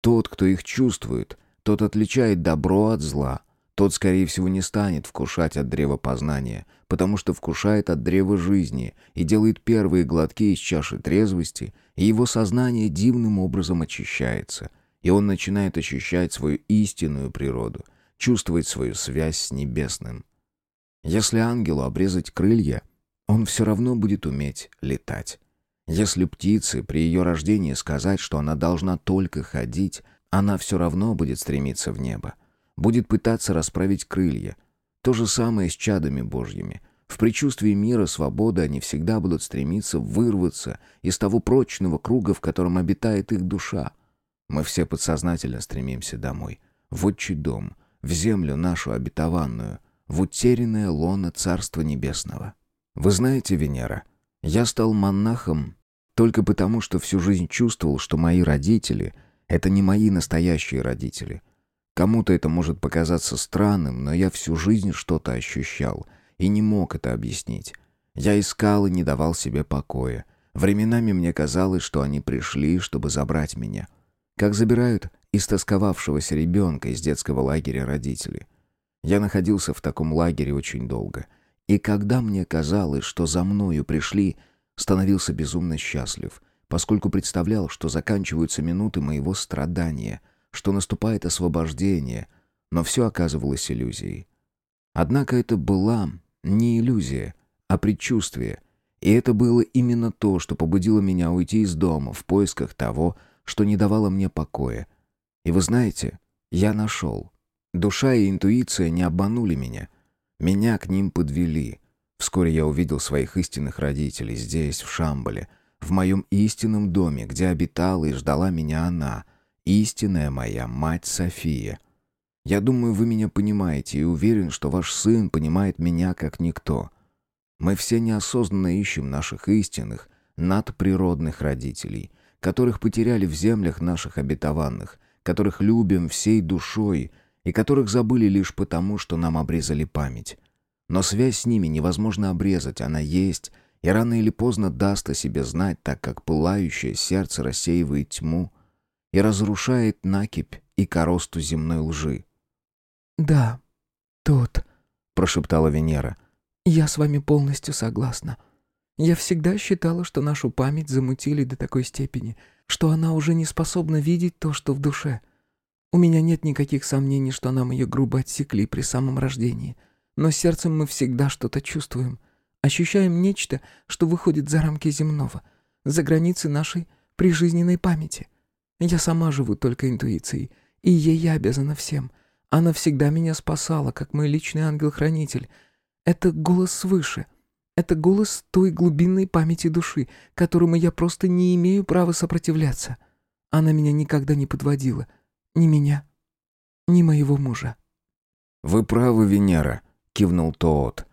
Тот, кто их чувствует, тот отличает добро от зла. Тот, скорее всего, не станет вкушать от древа познания, потому что вкушает от древа жизни и делает первые глотки из чаши трезвости, и его сознание дивным образом очищается, и он начинает ощущать свою истинную природу, чувствовать свою связь с небесным. Если ангелу обрезать крылья, он все равно будет уметь летать. Если птице при ее рождении сказать, что она должна только ходить, она все равно будет стремиться в небо, будет пытаться расправить крылья. То же самое с чадами Божьими. В предчувствии мира свободы они всегда будут стремиться вырваться из того прочного круга, в котором обитает их душа. Мы все подсознательно стремимся домой, в отчий дом, в землю нашу обетованную, в утерянное лоно Царства Небесного. Вы знаете, Венера, я стал монахом только потому, что всю жизнь чувствовал, что мои родители — это не мои настоящие родители. Кому-то это может показаться странным, но я всю жизнь что-то ощущал и не мог это объяснить. Я искал и не давал себе покоя. Временами мне казалось, что они пришли, чтобы забрать меня. Как забирают истосковавшегося ребенка из детского лагеря родители. Я находился в таком лагере очень долго. И когда мне казалось, что за мною пришли — становился безумно счастлив, поскольку представлял, что заканчиваются минуты моего страдания, что наступает освобождение, но все оказывалось иллюзией. Однако это была не иллюзия, а предчувствие, и это было именно то, что побудило меня уйти из дома в поисках того, что не давало мне покоя. И вы знаете, я нашел. Душа и интуиция не обманули меня. Меня к ним подвели. Вскоре я увидел своих истинных родителей здесь, в Шамбале, в моем истинном доме, где обитала и ждала меня она, истинная моя мать София. Я думаю, вы меня понимаете и уверен, что ваш сын понимает меня как никто. Мы все неосознанно ищем наших истинных, надприродных родителей, которых потеряли в землях наших обетованных, которых любим всей душой и которых забыли лишь потому, что нам обрезали память. Но связь с ними невозможно обрезать, она есть, и рано или поздно даст о себе знать, так как пылающее сердце рассеивает тьму и разрушает накипь и коросту земной лжи. «Да, тот», — прошептала Венера. «Я с вами полностью согласна. Я всегда считала, что нашу память замутили до такой степени, что она уже не способна видеть то, что в душе. У меня нет никаких сомнений, что нам ее грубо отсекли при самом рождении». Но сердцем мы всегда что-то чувствуем. Ощущаем нечто, что выходит за рамки земного, за границы нашей прижизненной памяти. Я сама живу только интуицией, и ей я обязана всем. Она всегда меня спасала, как мой личный ангел-хранитель. Это голос свыше. Это голос той глубинной памяти души, которому я просто не имею права сопротивляться. Она меня никогда не подводила. Ни меня, ни моего мужа. «Вы правы, Венера», — кивнул Тоот.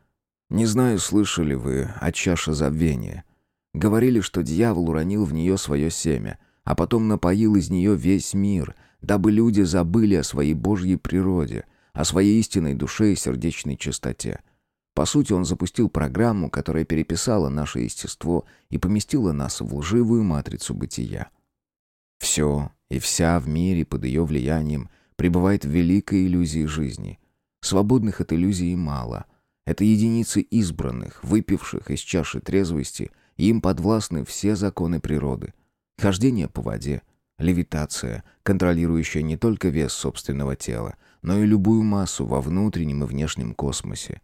«Не знаю, слышали вы о чаше забвения. Говорили, что дьявол уронил в нее свое семя, а потом напоил из нее весь мир, дабы люди забыли о своей божьей природе, о своей истинной душе и сердечной чистоте. По сути, он запустил программу, которая переписала наше естество и поместила нас в лживую матрицу бытия. Все и вся в мире под ее влиянием пребывает в великой иллюзии жизни — Свободных от иллюзий мало. Это единицы избранных, выпивших из чаши трезвости, им подвластны все законы природы. Хождение по воде, левитация, контролирующая не только вес собственного тела, но и любую массу во внутреннем и внешнем космосе.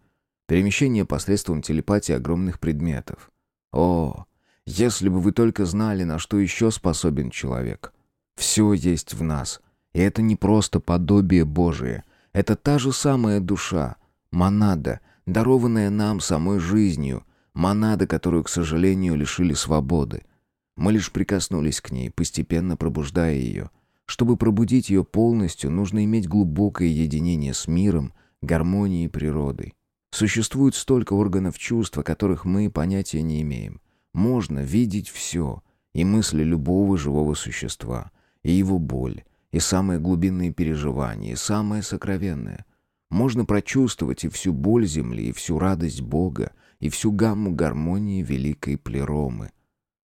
Перемещение посредством телепатии огромных предметов. О, если бы вы только знали, на что еще способен человек. Все есть в нас, и это не просто подобие Божие — это та же самая душа, монада, дарованная нам самой жизнью, монада, которую, к сожалению, лишили свободы. Мы лишь прикоснулись к ней, постепенно пробуждая ее. Чтобы пробудить ее полностью, нужно иметь глубокое единение с миром, гармонией природой. Существует столько органов чувств, о которых мы понятия не имеем. Можно видеть все, и мысли любого живого существа, и его боль, и самые глубинные переживания, и самое сокровенное. Можно прочувствовать и всю боль земли, и всю радость Бога, и всю гамму гармонии великой плеромы.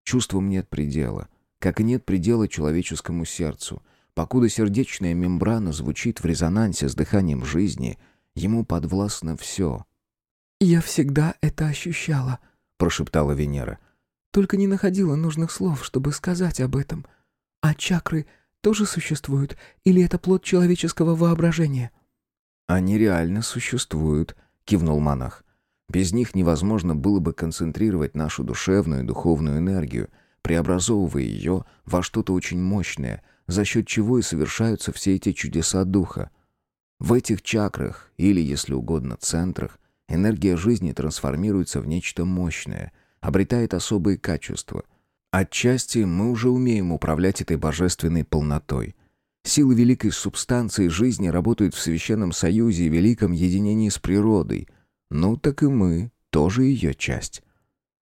Чувствам нет предела, как и нет предела человеческому сердцу. Покуда сердечная мембрана звучит в резонансе с дыханием жизни, ему подвластно все. «Я всегда это ощущала», — прошептала Венера. «Только не находила нужных слов, чтобы сказать об этом. А чакры тоже существуют, или это плод человеческого воображения?» «Они реально существуют», — кивнул монах. «Без них невозможно было бы концентрировать нашу душевную и духовную энергию, преобразовывая ее во что-то очень мощное, за счет чего и совершаются все эти чудеса духа. В этих чакрах, или, если угодно, центрах, энергия жизни трансформируется в нечто мощное, обретает особые качества. Отчасти мы уже умеем управлять этой божественной полнотой — Силы великой субстанции жизни работают в священном союзе и великом единении с природой. Ну так и мы, тоже ее часть.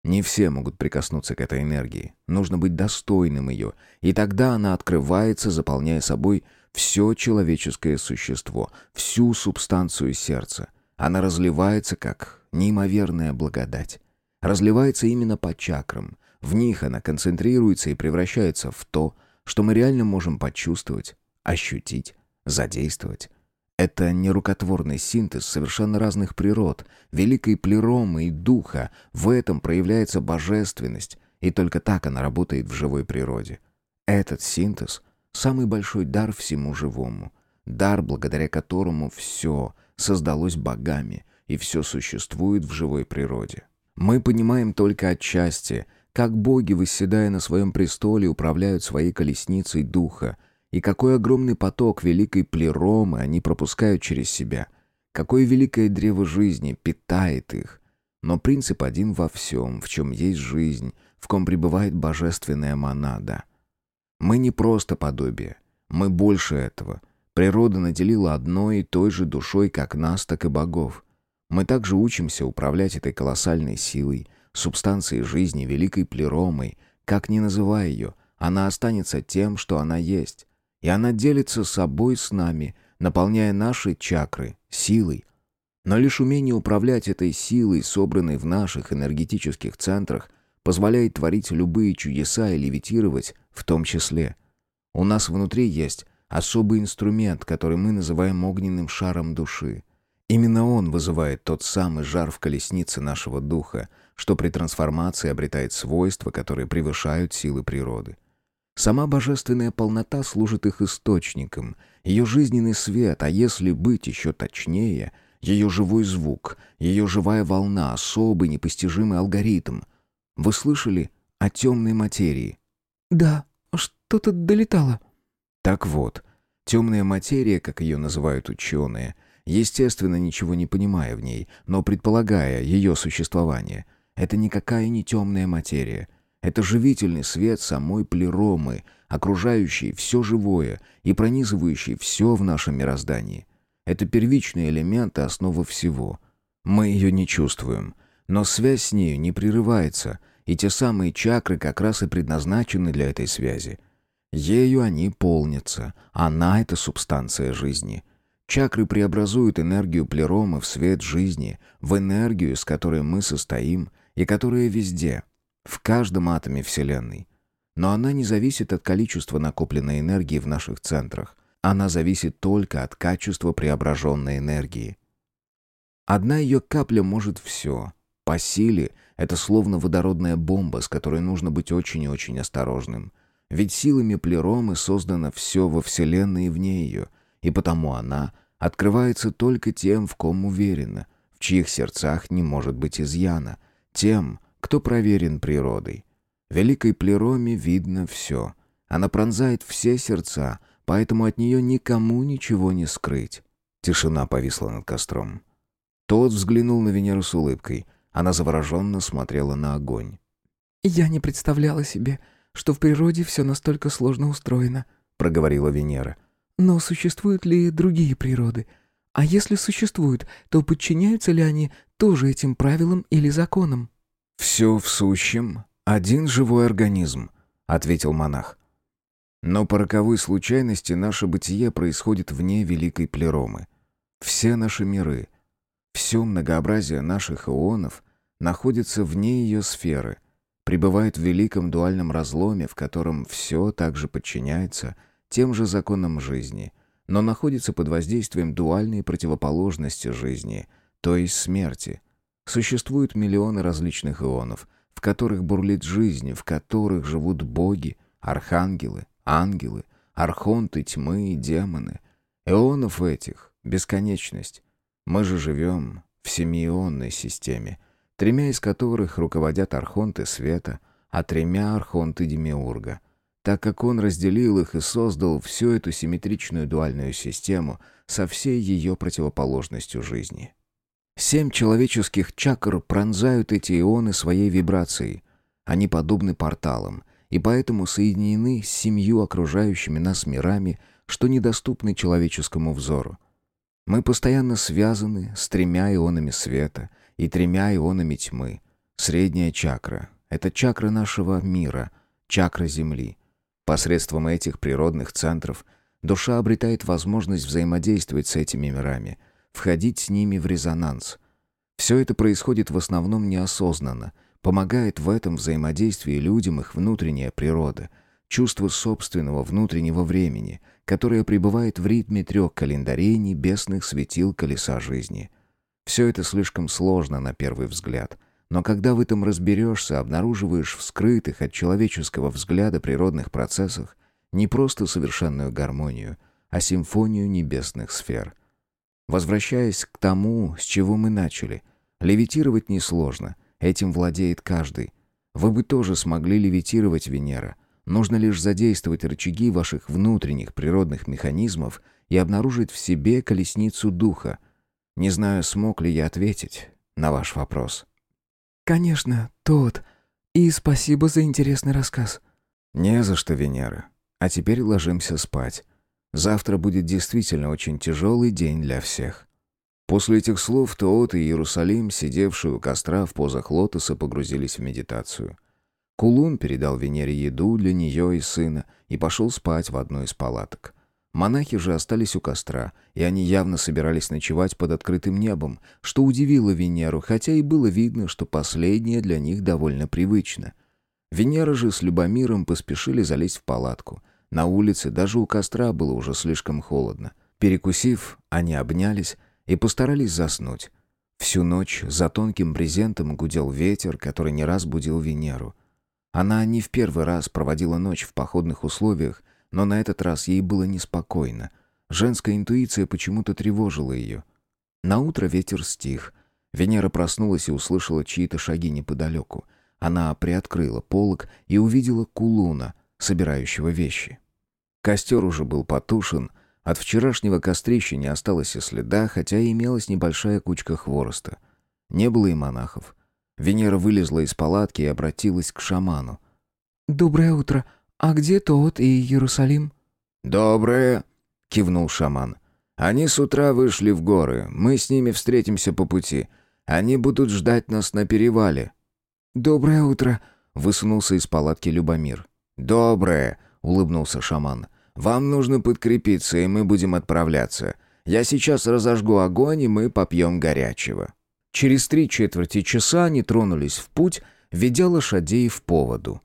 Не все могут прикоснуться к этой энергии. Нужно быть достойным ее, и тогда она открывается, заполняя собой все человеческое существо, всю субстанцию сердца. Она разливается, как неимоверная благодать. Разливается именно по чакрам. В них она концентрируется и превращается в то, что мы реально можем почувствовать, ощутить, задействовать. Это нерукотворный синтез совершенно разных природ, великой плеромы и духа. В этом проявляется божественность, и только так она работает в живой природе. Этот синтез — самый большой дар всему живому. Дар, благодаря которому все создалось богами, и все существует в живой природе. Мы понимаем только отчасти, как боги, восседая на своем престоле, управляют своей колесницей духа, и какой огромный поток великой плеромы они пропускают через себя. Какое великое древо жизни питает их. Но принцип один во всем, в чем есть жизнь, в ком пребывает божественная монада. Мы не просто подобие, мы больше этого. Природа наделила одной и той же душой как нас, так и богов. Мы также учимся управлять этой колоссальной силой, субстанцией жизни, великой плеромой, как ни называй ее, она останется тем, что она есть и она делится собой с нами, наполняя наши чакры силой. Но лишь умение управлять этой силой, собранной в наших энергетических центрах, позволяет творить любые чудеса и левитировать в том числе. У нас внутри есть особый инструмент, который мы называем огненным шаром души. Именно он вызывает тот самый жар в колеснице нашего духа, что при трансформации обретает свойства, которые превышают силы природы. Сама божественная полнота служит их источником, ее жизненный свет, а если быть еще точнее, ее живой звук, ее живая волна, особый непостижимый алгоритм. Вы слышали о темной материи? Да, что-то долетало. Так вот, темная материя, как ее называют ученые, естественно, ничего не понимая в ней, но предполагая ее существование, это никакая не темная материя — это живительный свет самой плеромы, окружающий все живое и пронизывающий все в нашем мироздании. Это первичный элемент и основа всего. Мы ее не чувствуем, но связь с нею не прерывается, и те самые чакры как раз и предназначены для этой связи. Ею они полнятся, она — это субстанция жизни. Чакры преобразуют энергию плеромы в свет жизни, в энергию, с которой мы состоим и которая везде — в каждом атоме Вселенной. Но она не зависит от количества накопленной энергии в наших центрах. Она зависит только от качества преображенной энергии. Одна ее капля может все. По силе это словно водородная бомба, с которой нужно быть очень и очень осторожным. Ведь силами плеромы создано все во Вселенной и вне ее, и потому она открывается только тем, в ком уверена, в чьих сердцах не может быть изъяна, тем, кто проверен природой. Великой плероме видно все. Она пронзает все сердца, поэтому от нее никому ничего не скрыть. Тишина повисла над костром. Тот взглянул на Венеру с улыбкой. Она завороженно смотрела на огонь. «Я не представляла себе, что в природе все настолько сложно устроено», — проговорила Венера. «Но существуют ли другие природы? А если существуют, то подчиняются ли они тоже этим правилам или законам?» «Все в сущем один живой организм», — ответил монах. «Но по роковой случайности наше бытие происходит вне великой плеромы. Все наши миры, все многообразие наших ионов находится вне ее сферы. пребывает в великом дуальном разломе, в котором все также подчиняется тем же законам жизни, но находится под воздействием дуальной противоположности жизни, то есть смерти. Существуют миллионы различных ионов, в которых бурлит жизнь, в которых живут боги, архангелы, ангелы, архонты тьмы и демоны. Ионов этих — бесконечность. Мы же живем в семиионной системе, тремя из которых руководят архонты света, а тремя архонты демиурга. Так как он разделил их и создал всю эту симметричную дуальную систему со всей ее противоположностью жизни. Семь человеческих чакр пронзают эти ионы своей вибрацией. Они подобны порталам, и поэтому соединены с семью окружающими нас мирами, что недоступны человеческому взору. Мы постоянно связаны с тремя ионами света и тремя ионами тьмы. Средняя чакра — это чакра нашего мира, чакра Земли. Посредством этих природных центров душа обретает возможность взаимодействовать с этими мирами, входить с ними в резонанс. Все это происходит в основном неосознанно, помогает в этом взаимодействии людям их внутренняя природа, чувство собственного внутреннего времени — которая пребывает в ритме трех календарей небесных светил колеса жизни. Все это слишком сложно на первый взгляд, но когда в этом разберешься, обнаруживаешь в скрытых от человеческого взгляда природных процессах не просто совершенную гармонию, а симфонию небесных сфер. Возвращаясь к тому, с чего мы начали, левитировать несложно, этим владеет каждый. Вы бы тоже смогли левитировать Венера — Нужно лишь задействовать рычаги ваших внутренних природных механизмов и обнаружить в себе колесницу духа. Не знаю, смог ли я ответить на ваш вопрос. «Конечно, тот. И спасибо за интересный рассказ». «Не за что, Венера. А теперь ложимся спать. Завтра будет действительно очень тяжелый день для всех». После этих слов Тоот и Иерусалим, сидевшие у костра в позах лотоса, погрузились в медитацию. Кулун передал Венере еду для нее и сына и пошел спать в одной из палаток. Монахи же остались у костра, и они явно собирались ночевать под открытым небом, что удивило Венеру, хотя и было видно, что последнее для них довольно привычно. Венера же с Любомиром поспешили залезть в палатку. На улице даже у костра было уже слишком холодно. Перекусив, они обнялись и постарались заснуть. Всю ночь за тонким брезентом гудел ветер, который не раз будил Венеру — она не в первый раз проводила ночь в походных условиях, но на этот раз ей было неспокойно. Женская интуиция почему-то тревожила ее. На утро ветер стих. Венера проснулась и услышала чьи-то шаги неподалеку. Она приоткрыла полог и увидела кулуна, собирающего вещи. Костер уже был потушен, от вчерашнего кострища не осталось и следа, хотя и имелась небольшая кучка хвороста. Не было и монахов. Венера вылезла из палатки и обратилась к шаману. «Доброе утро. А где тот и Иерусалим?» «Доброе», — кивнул шаман. «Они с утра вышли в горы. Мы с ними встретимся по пути. Они будут ждать нас на перевале». «Доброе утро», — высунулся из палатки Любомир. «Доброе», — улыбнулся шаман. «Вам нужно подкрепиться, и мы будем отправляться. Я сейчас разожгу огонь, и мы попьем горячего». Через три четверти часа они тронулись в путь, ведя лошадей в поводу.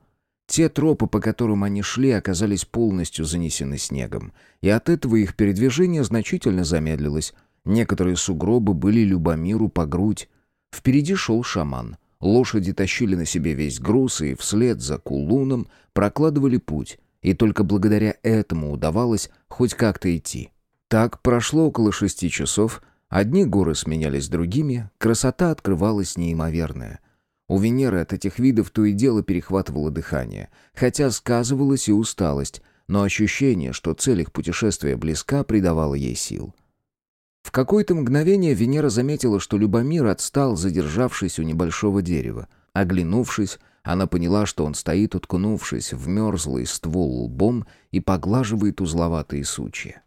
Те тропы, по которым они шли, оказались полностью занесены снегом, и от этого их передвижение значительно замедлилось. Некоторые сугробы были Любомиру по грудь. Впереди шел шаман. Лошади тащили на себе весь груз и вслед за кулуном прокладывали путь, и только благодаря этому удавалось хоть как-то идти. Так прошло около шести часов, Одни горы сменялись другими, красота открывалась неимоверная. У Венеры от этих видов то и дело перехватывало дыхание, хотя сказывалась и усталость, но ощущение, что цель их путешествия близка, придавало ей сил. В какое-то мгновение Венера заметила, что Любомир отстал, задержавшись у небольшого дерева. Оглянувшись, она поняла, что он стоит, уткнувшись в мерзлый ствол лбом и поглаживает узловатые сучья.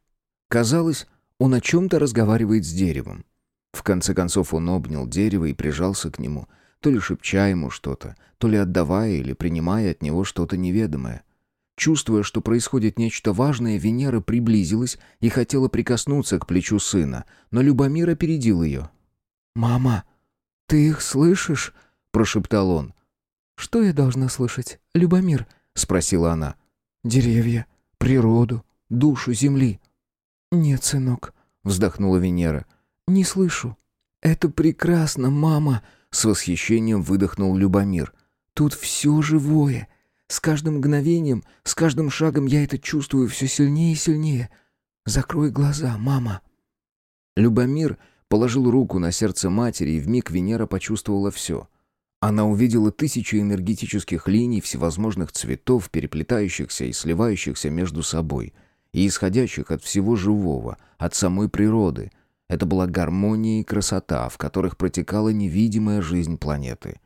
Казалось, он о чем-то разговаривает с деревом. В конце концов он обнял дерево и прижался к нему, то ли шепча ему что-то, то ли отдавая или принимая от него что-то неведомое. Чувствуя, что происходит нечто важное, Венера приблизилась и хотела прикоснуться к плечу сына, но Любомир опередил ее. «Мама, ты их слышишь?» — прошептал он. Что я должна слышать, Любомир?» — спросила она. «Деревья, природу, душу земли». «Нет, сынок», — вздохнула Венера. «Не слышу». «Это прекрасно, мама!» — с восхищением выдохнул Любомир. «Тут все живое. С каждым мгновением, с каждым шагом я это чувствую все сильнее и сильнее. Закрой глаза, мама». Любомир положил руку на сердце матери, и вмиг Венера почувствовала все. Она увидела тысячи энергетических линий всевозможных цветов, переплетающихся и сливающихся между собой, и исходящих от всего живого, от самой природы. Это была гармония и красота, в которых протекала невидимая жизнь планеты.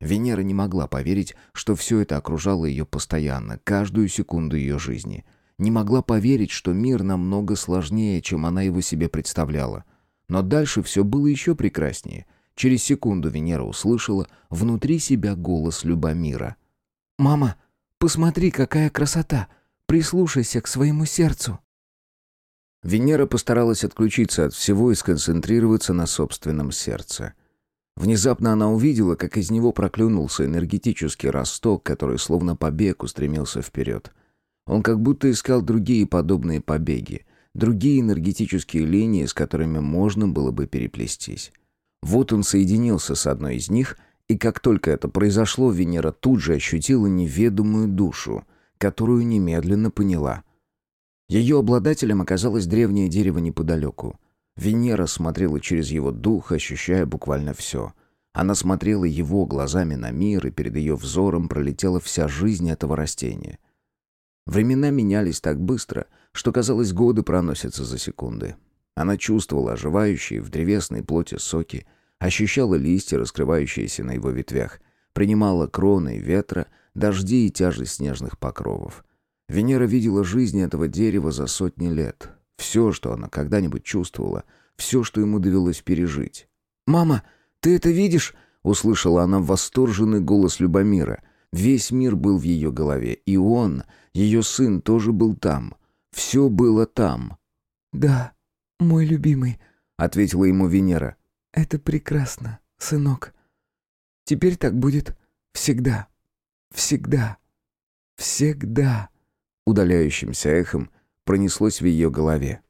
Венера не могла поверить, что все это окружало ее постоянно, каждую секунду ее жизни. Не могла поверить, что мир намного сложнее, чем она его себе представляла. Но дальше все было еще прекраснее. Через секунду Венера услышала внутри себя голос Любомира. «Мама, посмотри, какая красота! Прислушайся к своему сердцу!» Венера постаралась отключиться от всего и сконцентрироваться на собственном сердце. Внезапно она увидела, как из него проклюнулся энергетический росток, который словно побег устремился вперед. Он как будто искал другие подобные побеги, другие энергетические линии, с которыми можно было бы переплестись. Вот он соединился с одной из них, и как только это произошло, Венера тут же ощутила неведомую душу, которую немедленно поняла. Ее обладателем оказалось древнее дерево неподалеку. Венера смотрела через его дух, ощущая буквально все. Она смотрела его глазами на мир, и перед ее взором пролетела вся жизнь этого растения. Времена менялись так быстро, что, казалось, годы проносятся за секунды. Она чувствовала оживающие в древесной плоти соки, ощущала листья, раскрывающиеся на его ветвях, принимала кроны ветра, дожди и тяжесть снежных покровов. Венера видела жизнь этого дерева за сотни лет. Все, что она когда-нибудь чувствовала, все, что ему довелось пережить. «Мама, ты это видишь?» — услышала она восторженный голос Любомира. Весь мир был в ее голове, и он, ее сын, тоже был там. Все было там. «Да, мой любимый», — ответила ему Венера. «Это прекрасно, сынок. Теперь так будет всегда, всегда, всегда». Удаляющимся эхом пронеслось в ее голове.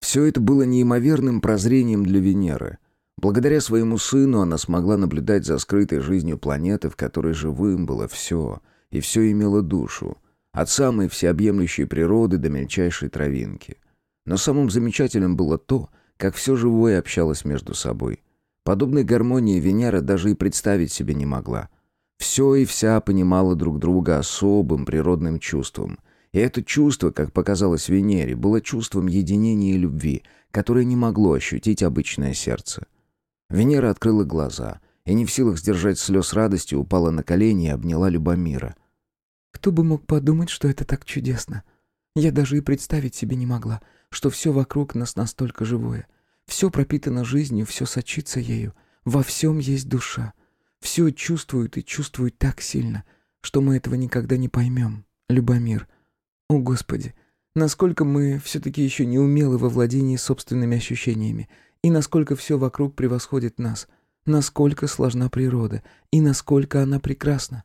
Все это было неимоверным прозрением для Венеры. Благодаря своему сыну она смогла наблюдать за скрытой жизнью планеты, в которой живым было все, и все имело душу, от самой всеобъемлющей природы до мельчайшей травинки. Но самым замечательным было то, как все живое общалось между собой. Подобной гармонии Венера даже и представить себе не могла. Все и вся понимала друг друга особым природным чувством — и это чувство, как показалось Венере, было чувством единения и любви, которое не могло ощутить обычное сердце. Венера открыла глаза и, не в силах сдержать слез радости, упала на колени и обняла Любомира. «Кто бы мог подумать, что это так чудесно? Я даже и представить себе не могла, что все вокруг нас настолько живое. Все пропитано жизнью, все сочится ею. Во всем есть душа. Все чувствует и чувствует так сильно, что мы этого никогда не поймем, Любомир. О, Господи, насколько мы все-таки еще не умелы во владении собственными ощущениями, и насколько все вокруг превосходит нас, насколько сложна природа, и насколько она прекрасна.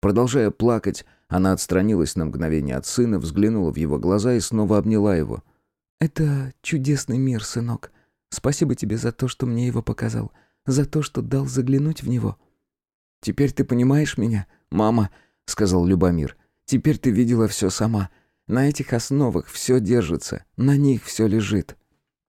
Продолжая плакать, она отстранилась на мгновение от сына, взглянула в его глаза и снова обняла его. «Это чудесный мир, сынок. Спасибо тебе за то, что мне его показал, за то, что дал заглянуть в него». «Теперь ты понимаешь меня, мама?» — сказал Любомир. Теперь ты видела все сама. На этих основах все держится, на них все лежит.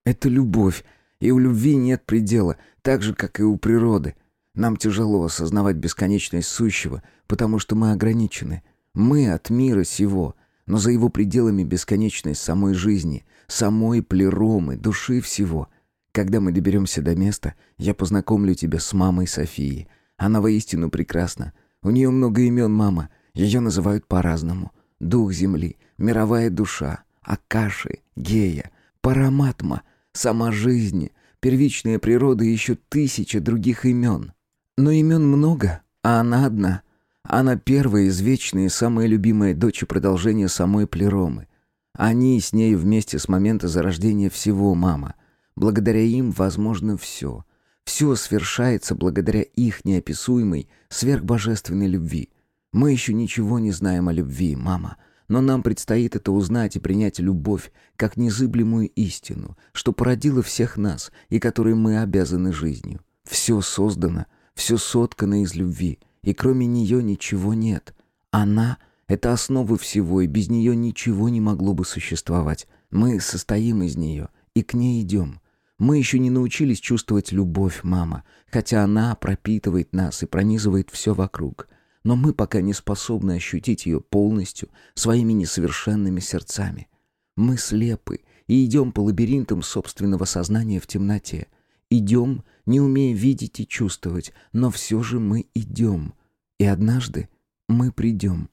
Это любовь, и у любви нет предела, так же, как и у природы. Нам тяжело осознавать бесконечность сущего, потому что мы ограничены. Мы от мира сего, но за его пределами бесконечность самой жизни, самой плеромы, души всего. Когда мы доберемся до места, я познакомлю тебя с мамой Софией. Она воистину прекрасна. У нее много имен, мама — ее называют по-разному. Дух земли, мировая душа, Акаши, Гея, Параматма, сама жизнь, первичная природа и еще тысячи других имен. Но имен много, а она одна. Она первая извечная и самая любимая дочь и продолжение самой Плеромы. Они с ней вместе с момента зарождения всего, мама. Благодаря им возможно все. Все свершается благодаря их неописуемой, сверхбожественной любви. Мы еще ничего не знаем о любви, мама, но нам предстоит это узнать и принять любовь как незыблемую истину, что породила всех нас и которой мы обязаны жизнью. Все создано, все соткано из любви, и кроме нее ничего нет. Она — это основа всего, и без нее ничего не могло бы существовать. Мы состоим из нее и к ней идем. Мы еще не научились чувствовать любовь, мама, хотя она пропитывает нас и пронизывает все вокруг. Но мы пока не способны ощутить ее полностью своими несовершенными сердцами. Мы слепы и идем по лабиринтам собственного сознания в темноте. Идем, не умея видеть и чувствовать, но все же мы идем. И однажды мы придем.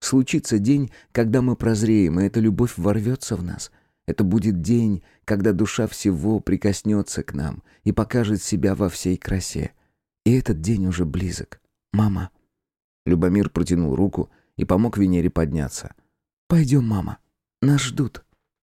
Случится день, когда мы прозреем, и эта любовь ворвется в нас — это будет день, когда душа всего прикоснется к нам и покажет себя во всей красе. И этот день уже близок. Мама. Любомир протянул руку и помог Венере подняться. «Пойдем, мама. Нас ждут».